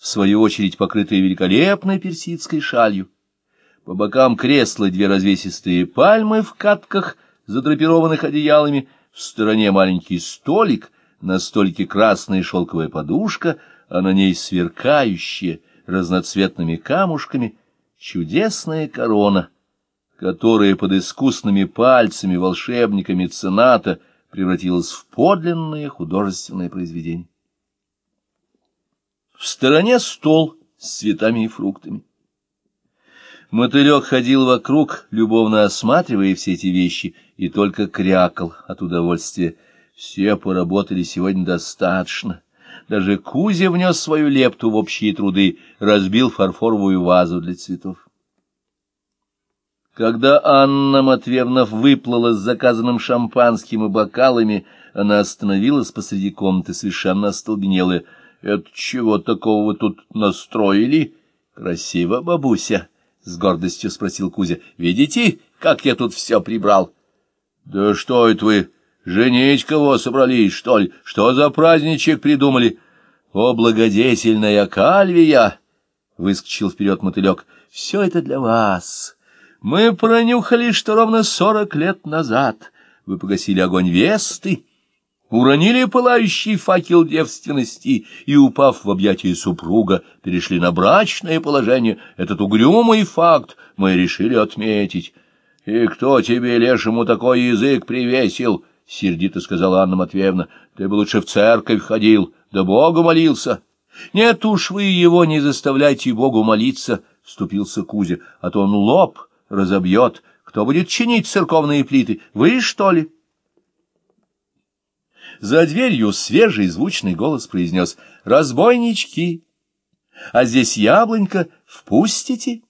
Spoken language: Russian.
в свою очередь покрытые великолепной персидской шалью. По бокам кресла две развесистые пальмы в катках, задрапированных одеялами, в стороне маленький столик, на столике красная шелковая подушка, а на ней сверкающая разноцветными камушками чудесная корона, которая под искусными пальцами волшебника мецената превратилась в подлинное художественное произведение. В стороне стол с цветами и фруктами. Мотылек ходил вокруг, любовно осматривая все эти вещи, и только крякал от удовольствия. Все поработали сегодня достаточно. Даже Кузя внес свою лепту в общие труды, разбил фарфоровую вазу для цветов. Когда Анна Матвеевна выплыла с заказанным шампанским и бокалами, она остановилась посреди комнаты, совершенно остолбенелая. — Это чего такого вы тут настроили? — Красиво, бабуся. — с гордостью спросил Кузя. — Видите, как я тут все прибрал? — Да что это вы, женить кого собрались, что ли? Что за праздничек придумали? — О, благодетельная Кальвия! — выскочил вперед мотылек. — Все это для вас. Мы пронюхали, что ровно сорок лет назад вы погасили огонь Весты, уронили пылающий факел девственности и, упав в объятия супруга, перешли на брачное положение. Этот угрюмый факт мы решили отметить. — И кто тебе, лешему, такой язык привесил? — сердито сказала Анна Матвеевна. — Ты бы лучше в церковь ходил, да Богу молился. — Нет уж вы его не заставляйте Богу молиться, — вступился Кузя, — а то он лоб разобьет. Кто будет чинить церковные плиты? Вы, что ли? — за дверью свежий звучный голос произнес «Разбойнички! А здесь яблонька, впустите?»